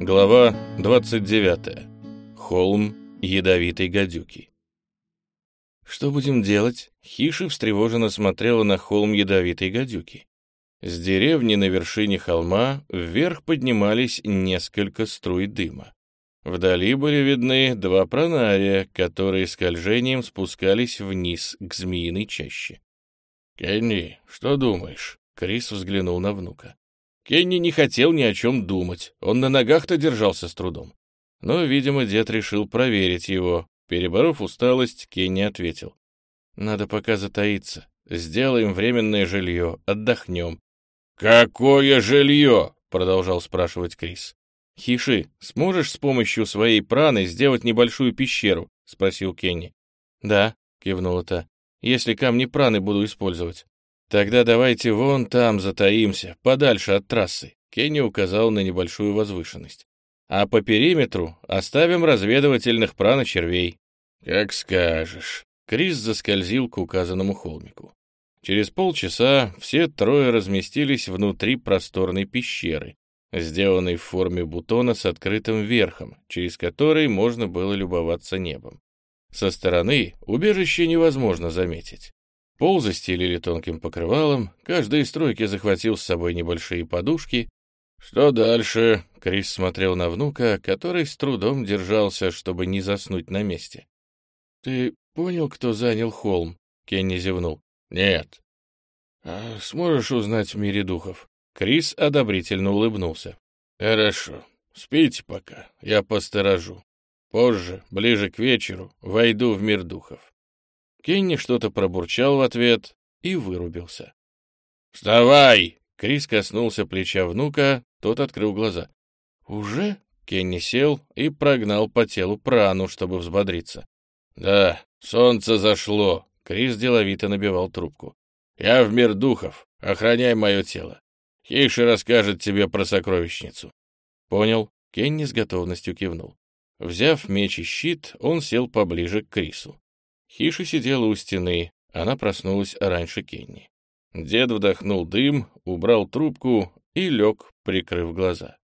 Глава 29. Холм ядовитой гадюки. «Что будем делать?» Хиши встревоженно смотрела на холм ядовитой гадюки. С деревни на вершине холма вверх поднимались несколько струй дыма. Вдали были видны два пронария, которые скольжением спускались вниз к змеиной чаще. «Кенни, что думаешь?» Крис взглянул на внука. Кенни не хотел ни о чем думать, он на ногах-то держался с трудом. Но, видимо, дед решил проверить его. Переборов усталость, Кенни ответил. «Надо пока затаиться. Сделаем временное жилье, отдохнем». «Какое жилье?» — продолжал спрашивать Крис. «Хиши, сможешь с помощью своей праны сделать небольшую пещеру?» — спросил Кенни. «Да», — кивнула та, — «если камни праны буду использовать». «Тогда давайте вон там затаимся, подальше от трассы», — Кенни указал на небольшую возвышенность. «А по периметру оставим разведывательных праночервей». «Как скажешь». Крис заскользил к указанному холмику. Через полчаса все трое разместились внутри просторной пещеры, сделанной в форме бутона с открытым верхом, через который можно было любоваться небом. Со стороны убежище невозможно заметить. Пол застелили тонким покрывалом, каждый из стройки захватил с собой небольшие подушки. «Что дальше?» — Крис смотрел на внука, который с трудом держался, чтобы не заснуть на месте. «Ты понял, кто занял холм?» — Кенни зевнул. «Нет». «А сможешь узнать в мире духов?» Крис одобрительно улыбнулся. «Хорошо. Спите пока, я посторожу. Позже, ближе к вечеру, войду в мир духов». Кенни что-то пробурчал в ответ и вырубился. «Вставай!» — Крис коснулся плеча внука, тот открыл глаза. «Уже?» — Кенни сел и прогнал по телу прану, чтобы взбодриться. «Да, солнце зашло», — Крис деловито набивал трубку. «Я в мир духов, охраняй мое тело. Хейши расскажет тебе про сокровищницу». «Понял», — Кенни с готовностью кивнул. Взяв меч и щит, он сел поближе к Крису. Хиша сидела у стены, она проснулась раньше Кенни. Дед вдохнул дым, убрал трубку и лег, прикрыв глаза.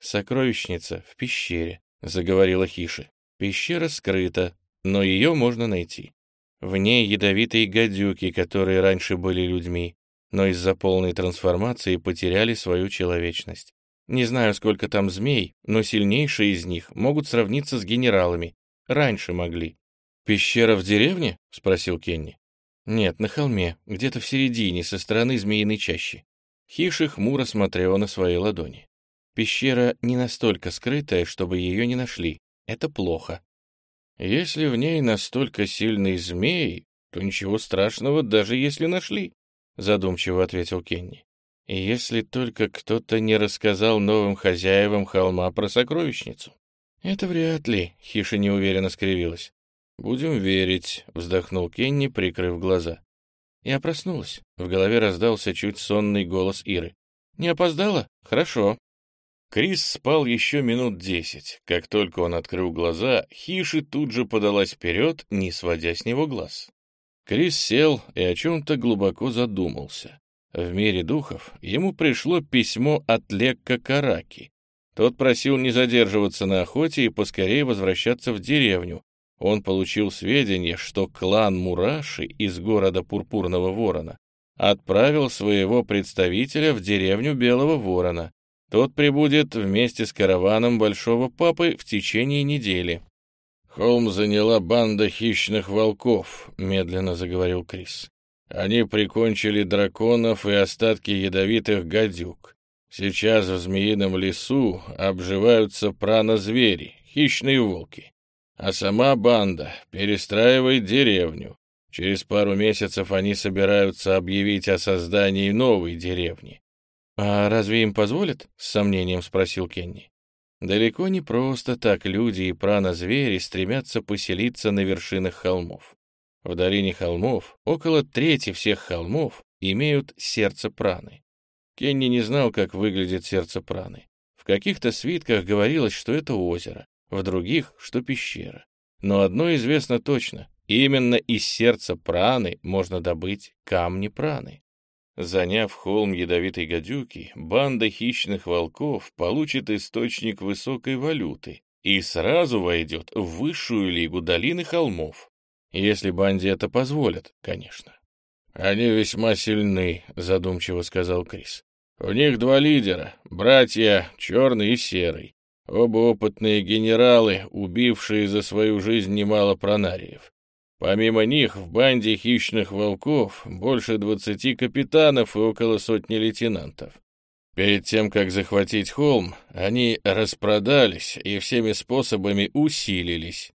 «Сокровищница в пещере», — заговорила Хиша. «Пещера скрыта, но ее можно найти. В ней ядовитые гадюки, которые раньше были людьми, но из-за полной трансформации потеряли свою человечность. Не знаю, сколько там змей, но сильнейшие из них могут сравниться с генералами. Раньше могли. «Пещера в деревне?» — спросил Кенни. «Нет, на холме, где-то в середине, со стороны змеиной чащи». Хиши хмуро смотрела на свои ладони. «Пещера не настолько скрытая, чтобы ее не нашли. Это плохо. Если в ней настолько сильный змей, то ничего страшного, даже если нашли», — задумчиво ответил Кенни. «И если только кто-то не рассказал новым хозяевам холма про сокровищницу». «Это вряд ли», — Хиша неуверенно скривилась. «Будем верить», — вздохнул Кенни, прикрыв глаза. Я проснулась. В голове раздался чуть сонный голос Иры. «Не опоздала? Хорошо». Крис спал еще минут десять. Как только он открыл глаза, Хиши тут же подалась вперед, не сводя с него глаз. Крис сел и о чем-то глубоко задумался. В мире духов ему пришло письмо от Лекка Караки. Тот просил не задерживаться на охоте и поскорее возвращаться в деревню, он получил сведения, что клан Мураши из города Пурпурного Ворона отправил своего представителя в деревню Белого Ворона. Тот прибудет вместе с караваном Большого Папы в течение недели. «Холм заняла банда хищных волков», — медленно заговорил Крис. «Они прикончили драконов и остатки ядовитых гадюк. Сейчас в Змеином лесу обживаются прано-звери, хищные волки а сама банда перестраивает деревню. Через пару месяцев они собираются объявить о создании новой деревни. «А разве им позволят?» — с сомнением спросил Кенни. Далеко не просто так люди и прано-звери стремятся поселиться на вершинах холмов. В долине холмов около трети всех холмов имеют сердце праны. Кенни не знал, как выглядит сердце праны. В каких-то свитках говорилось, что это озеро, в других, что пещера. Но одно известно точно — именно из сердца праны можно добыть камни праны. Заняв холм ядовитой гадюки, банда хищных волков получит источник высокой валюты и сразу войдет в высшую лигу долины холмов. Если банде это позволят, конечно. «Они весьма сильны», — задумчиво сказал Крис. «У них два лидера, братья Черный и Серый. Оба опытные генералы, убившие за свою жизнь немало пронариев. Помимо них в банде хищных волков больше двадцати капитанов и около сотни лейтенантов. Перед тем, как захватить холм, они распродались и всеми способами усилились.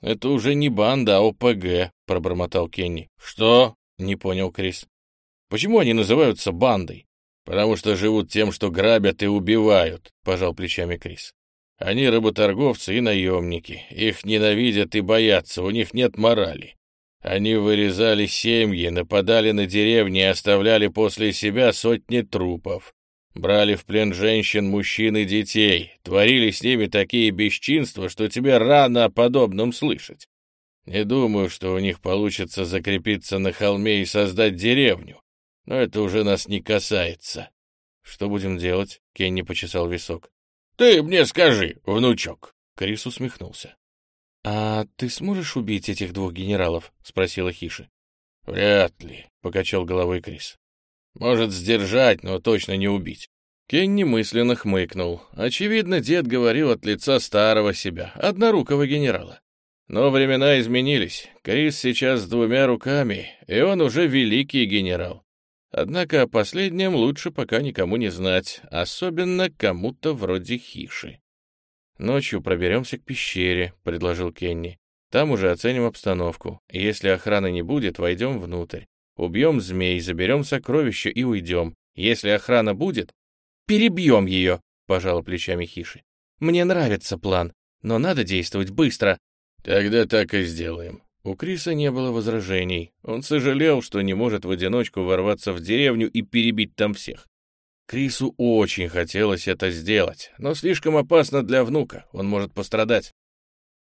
«Это уже не банда, а ОПГ», — пробормотал Кенни. «Что?» — не понял Крис. «Почему они называются бандой?» «Потому что живут тем, что грабят и убивают», — пожал плечами Крис. Они работорговцы и наемники. Их ненавидят и боятся, у них нет морали. Они вырезали семьи, нападали на деревни и оставляли после себя сотни трупов. Брали в плен женщин, мужчин и детей, творили с ними такие бесчинства, что тебе рано о подобном слышать. Не думаю, что у них получится закрепиться на холме и создать деревню, но это уже нас не касается. — Что будем делать? — Кенни почесал висок. «Ты мне скажи, внучок!» Крис усмехнулся. «А ты сможешь убить этих двух генералов?» — спросила Хиши. «Вряд ли», — покачал головой Крис. «Может, сдержать, но точно не убить». Кенни мысленно хмыкнул. Очевидно, дед говорил от лица старого себя, однорукого генерала. Но времена изменились. Крис сейчас с двумя руками, и он уже великий генерал. Однако о последнем лучше пока никому не знать, особенно кому-то вроде Хиши. «Ночью проберемся к пещере», — предложил Кенни. «Там уже оценим обстановку. Если охраны не будет, войдем внутрь. Убьем змей, заберем сокровища и уйдем. Если охрана будет, перебьем ее», — пожала плечами Хиши. «Мне нравится план, но надо действовать быстро». «Тогда так и сделаем», у Криса не было возражений. Он сожалел, что не может в одиночку ворваться в деревню и перебить там всех. Крису очень хотелось это сделать, но слишком опасно для внука, он может пострадать.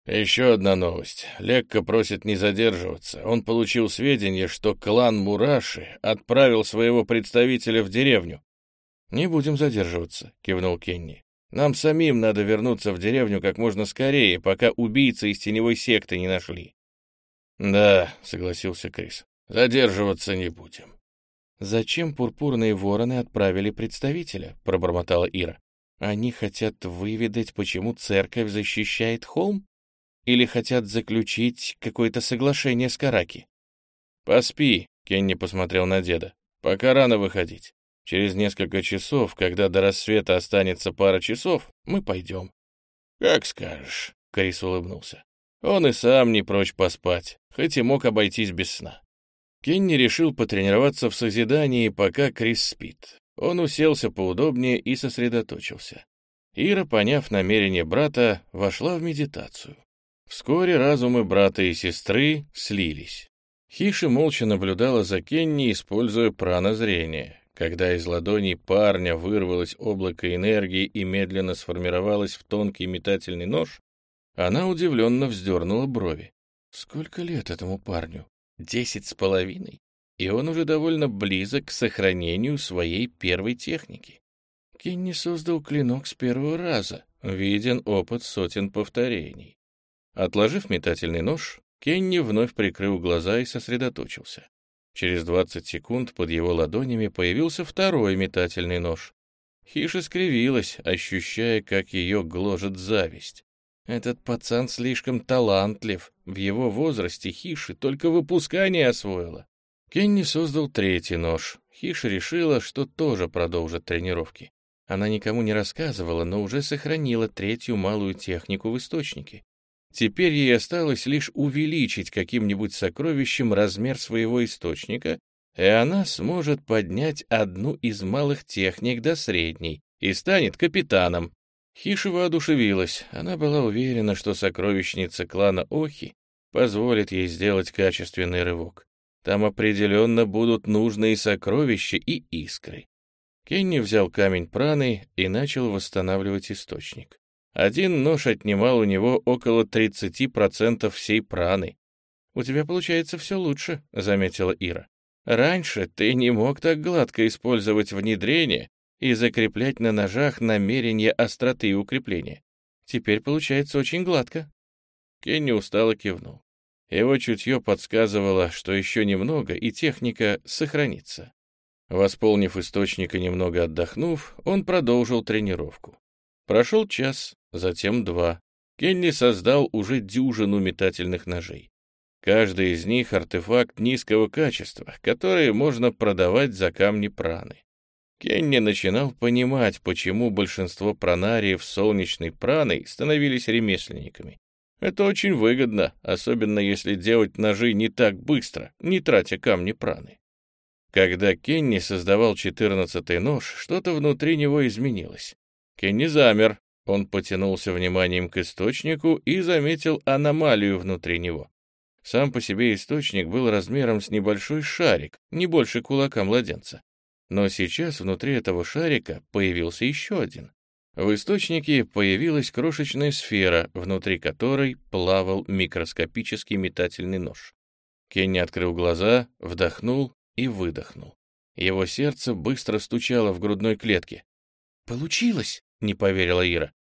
Еще одна новость. Лекка просит не задерживаться. Он получил сведения, что клан Мураши отправил своего представителя в деревню. «Не будем задерживаться», — кивнул Кенни. «Нам самим надо вернуться в деревню как можно скорее, пока убийцы из теневой секты не нашли. «Да», — согласился Крис, — «задерживаться не будем». «Зачем пурпурные вороны отправили представителя?» — пробормотала Ира. «Они хотят выведать, почему церковь защищает холм? Или хотят заключить какое-то соглашение с Караки?» «Поспи», — Кенни посмотрел на деда. «Пока рано выходить. Через несколько часов, когда до рассвета останется пара часов, мы пойдем». «Как скажешь», — Крис улыбнулся. Он и сам не прочь поспать, хоть и мог обойтись без сна. Кенни решил потренироваться в созидании, пока Крис спит. Он уселся поудобнее и сосредоточился. Ира, поняв намерение брата, вошла в медитацию. Вскоре разумы брата и сестры слились. Хиши молча наблюдала за Кенни, используя пранозрение. Когда из ладоней парня вырвалось облако энергии и медленно сформировалось в тонкий метательный нож, она удивленно вздернула брови. Сколько лет этому парню? Десять с половиной? И он уже довольно близок к сохранению своей первой техники. Кенни создал клинок с первого раза. Виден опыт сотен повторений. Отложив метательный нож, Кенни вновь прикрыл глаза и сосредоточился. Через 20 секунд под его ладонями появился второй метательный нож. Хиша скривилась, ощущая, как ее гложет зависть. Этот пацан слишком талантлив. В его возрасте Хиши только выпускание освоила. Кенни создал третий нож. Хиша решила, что тоже продолжит тренировки. Она никому не рассказывала, но уже сохранила третью малую технику в источнике. Теперь ей осталось лишь увеличить каким-нибудь сокровищем размер своего источника, и она сможет поднять одну из малых техник до средней и станет капитаном. Хиша воодушевилась. Она была уверена, что сокровищница клана Охи позволит ей сделать качественный рывок. Там определенно будут нужные сокровища и искры. Кенни взял камень праны и начал восстанавливать источник. Один нож отнимал у него около 30% всей праны. «У тебя получается все лучше», — заметила Ира. Раньше ты не мог так гладко использовать внедрение и закреплять на ножах намерение остроты и укрепления. Теперь получается очень гладко». Кенни устало кивнул. Его чутье подсказывало, что еще немного, и техника сохранится. Восполнив источник и немного отдохнув, он продолжил тренировку. Прошел час, затем два. Кенни создал уже дюжину метательных ножей. Каждый из них — артефакт низкого качества, который можно продавать за камни праны. Кенни начинал понимать, почему большинство пранариев солнечной праной становились ремесленниками. Это очень выгодно, особенно если делать ножи не так быстро, не тратя камни праны. Когда Кенни создавал четырнадцатый нож, что-то внутри него изменилось. Кенни замер, он потянулся вниманием к источнику и заметил аномалию внутри него. Сам по себе источник был размером с небольшой шарик, не больше кулака младенца. Но сейчас внутри этого шарика появился еще один. В источнике появилась крошечная сфера, внутри которой плавал микроскопический метательный нож. Кенни открыл глаза, вдохнул и выдохнул. Его сердце быстро стучало в грудной клетке. «Получилось!» — не поверила Ира.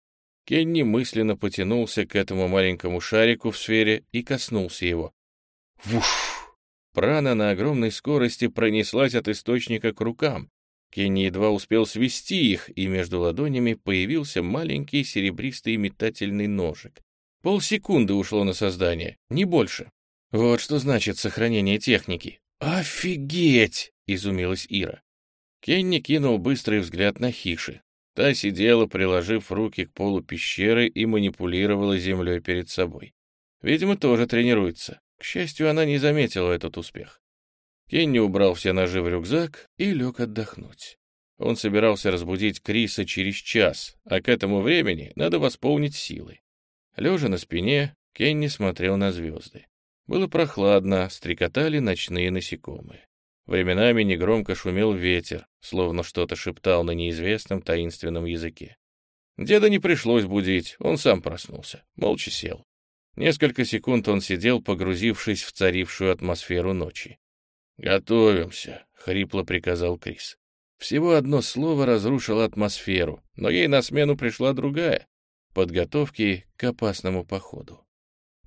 Кенни мысленно потянулся к этому маленькому шарику в сфере и коснулся его. Вуш! Прана на огромной скорости пронеслась от источника к рукам, Кенни едва успел свести их, и между ладонями появился маленький серебристый метательный ножик. Полсекунды ушло на создание, не больше. Вот что значит сохранение техники. «Офигеть!» — изумилась Ира. Кенни кинул быстрый взгляд на Хиши. Та сидела, приложив руки к полу пещеры и манипулировала землей перед собой. Видимо, тоже тренируется. К счастью, она не заметила этот успех. Кенни убрал все ножи в рюкзак и лег отдохнуть. Он собирался разбудить Криса через час, а к этому времени надо восполнить силы. Лежа на спине, Кенни смотрел на звезды. Было прохладно, стрекотали ночные насекомые. Временами негромко шумел ветер, словно что-то шептал на неизвестном таинственном языке. Деда не пришлось будить, он сам проснулся, молча сел. Несколько секунд он сидел, погрузившись в царившую атмосферу ночи. «Готовимся», — хрипло приказал Крис. Всего одно слово разрушило атмосферу, но ей на смену пришла другая — подготовки к опасному походу.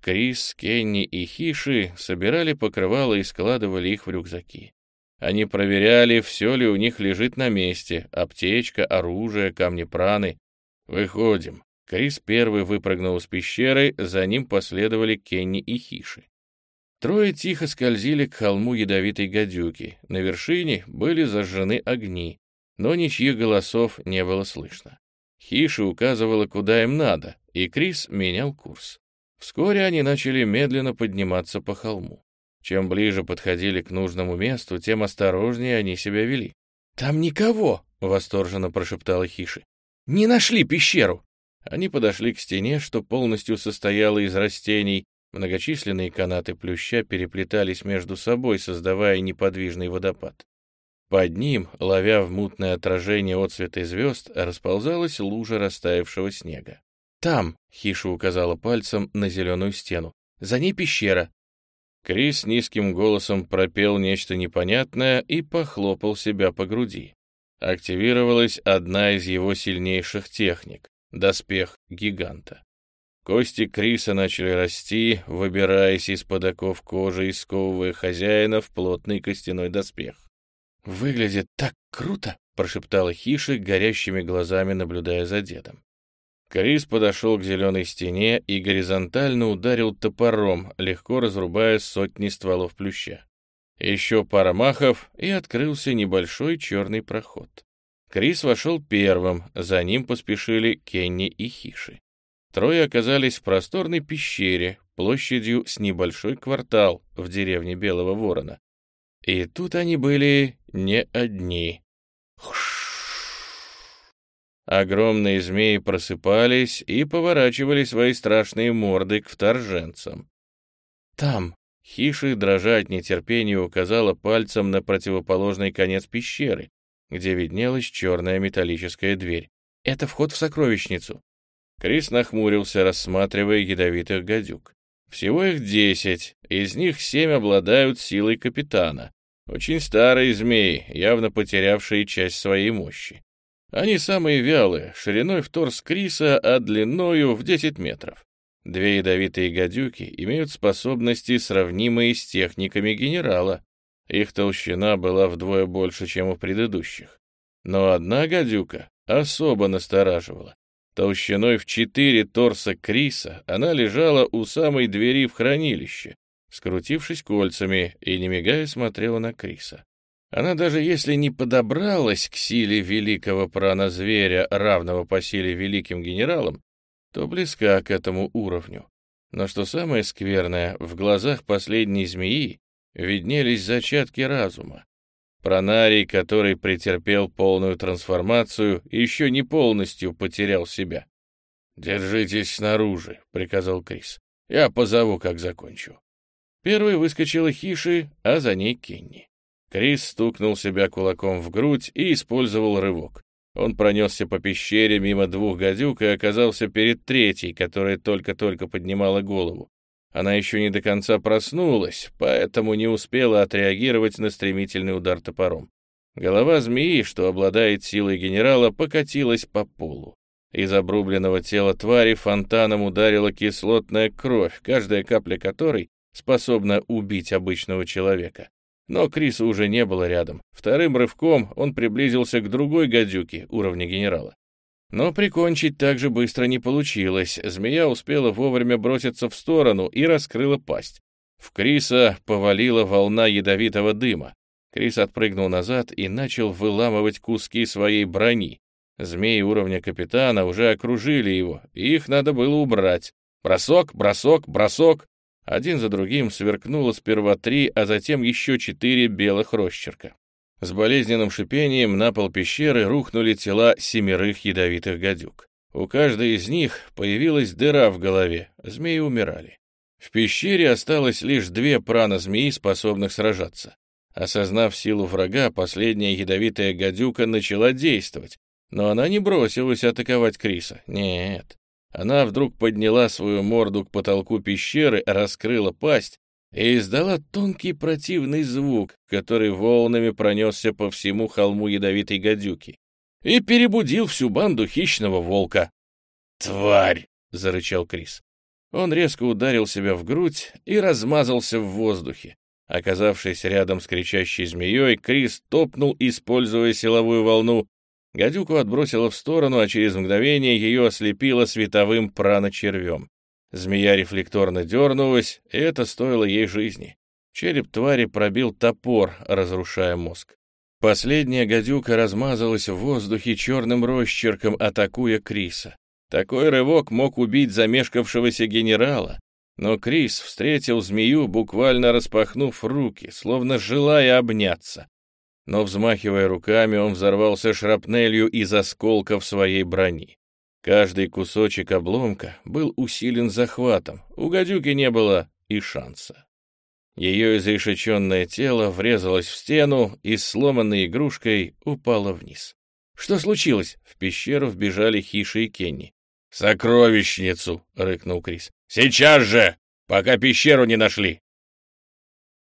Крис, Кенни и Хиши собирали покрывала и складывали их в рюкзаки. Они проверяли, все ли у них лежит на месте — аптечка, оружие, камни праны. «Выходим». Крис первый выпрыгнул из пещеры, за ним последовали Кенни и Хиши. Трое тихо скользили к холму ядовитой гадюки. На вершине были зажжены огни, но ничьих голосов не было слышно. Хиша указывала, куда им надо, и Крис менял курс. Вскоре они начали медленно подниматься по холму. Чем ближе подходили к нужному месту, тем осторожнее они себя вели. «Там никого!» — восторженно прошептала Хиши. «Не нашли пещеру!» Они подошли к стене, что полностью состояла из растений, Многочисленные канаты плюща переплетались между собой, создавая неподвижный водопад. Под ним, ловя в мутное отражение отцветы звезд, расползалась лужа растаявшего снега. «Там!» — Хиша указала пальцем на зеленую стену. «За ней пещера!» Крис низким голосом пропел нечто непонятное и похлопал себя по груди. Активировалась одна из его сильнейших техник — доспех гиганта. Кости Криса начали расти, выбираясь из-под оков кожи и сковывая хозяина в плотный костяной доспех. «Выглядит так круто!» — прошептала Хиши, горящими глазами наблюдая за дедом. Крис подошел к зеленой стене и горизонтально ударил топором, легко разрубая сотни стволов плюща. Еще пара махов, и открылся небольшой черный проход. Крис вошел первым, за ним поспешили Кенни и Хиши. Трое оказались в просторной пещере, площадью с небольшой квартал в деревне Белого Ворона. И тут они были не одни. Огромные змеи просыпались и поворачивали свои страшные морды к вторженцам. «Там!» — Хиши, дрожа от нетерпения, указала пальцем на противоположный конец пещеры, где виднелась черная металлическая дверь. «Это вход в сокровищницу. Крис нахмурился, рассматривая ядовитых гадюк. Всего их десять, из них семь обладают силой капитана. Очень старые змеи, явно потерявшие часть своей мощи. Они самые вялые, шириной в торс Криса, а длиною в 10 метров. Две ядовитые гадюки имеют способности, сравнимые с техниками генерала. Их толщина была вдвое больше, чем у предыдущих. Но одна гадюка особо настораживала. Толщиной в четыре торса Криса она лежала у самой двери в хранилище, скрутившись кольцами и, не мигая, смотрела на Криса. Она даже если не подобралась к силе великого пранозверя, равного по силе великим генералам, то близка к этому уровню. Но что самое скверное, в глазах последней змеи виднелись зачатки разума. Пронарий, который претерпел полную трансформацию, еще не полностью потерял себя. «Держитесь снаружи», — приказал Крис. «Я позову, как закончу». Первой выскочила Хиши, а за ней Кенни. Крис стукнул себя кулаком в грудь и использовал рывок. Он пронесся по пещере мимо двух гадюк и оказался перед третьей, которая только-только поднимала голову. Она еще не до конца проснулась, поэтому не успела отреагировать на стремительный удар топором. Голова змеи, что обладает силой генерала, покатилась по полу. Из обрубленного тела твари фонтаном ударила кислотная кровь, каждая капля которой способна убить обычного человека. Но Криса уже не было рядом. Вторым рывком он приблизился к другой гадюке уровня генерала. Но прикончить так же быстро не получилось. Змея успела вовремя броситься в сторону и раскрыла пасть. В Криса повалила волна ядовитого дыма. Крис отпрыгнул назад и начал выламывать куски своей брони. Змеи уровня капитана уже окружили его, и их надо было убрать. Бросок, бросок, бросок. Один за другим сверкнуло сперва три, а затем еще четыре белых росчерка. С болезненным шипением на пол пещеры рухнули тела семерых ядовитых гадюк. У каждой из них появилась дыра в голове, змеи умирали. В пещере осталось лишь две прана-змеи, способных сражаться. Осознав силу врага, последняя ядовитая гадюка начала действовать, но она не бросилась атаковать Криса. Нет. Она вдруг подняла свою морду к потолку пещеры, раскрыла пасть и издала тонкий противный звук, который волнами пронесся по всему холму ядовитой гадюки и перебудил всю банду хищного волка. «Тварь!» — зарычал Крис. Он резко ударил себя в грудь и размазался в воздухе. Оказавшись рядом с кричащей змеей, Крис топнул, используя силовую волну. Гадюку отбросило в сторону, а через мгновение ее ослепило световым праночервем. Змея рефлекторно дернулась, и это стоило ей жизни. Череп твари пробил топор, разрушая мозг. Последняя гадюка размазалась в воздухе черным росчерком, атакуя Криса. Такой рывок мог убить замешкавшегося генерала, но Крис встретил змею, буквально распахнув руки, словно желая обняться. Но, взмахивая руками, он взорвался шрапнелью из осколков своей брони. Каждый кусочек обломка был усилен захватом, у гадюки не было и шанса. Ее изрешеченное тело врезалось в стену и сломанной игрушкой упало вниз. «Что случилось?» В пещеру вбежали Хиши и Кенни. «Сокровищницу!» — рыкнул Крис. «Сейчас же! Пока пещеру не нашли!»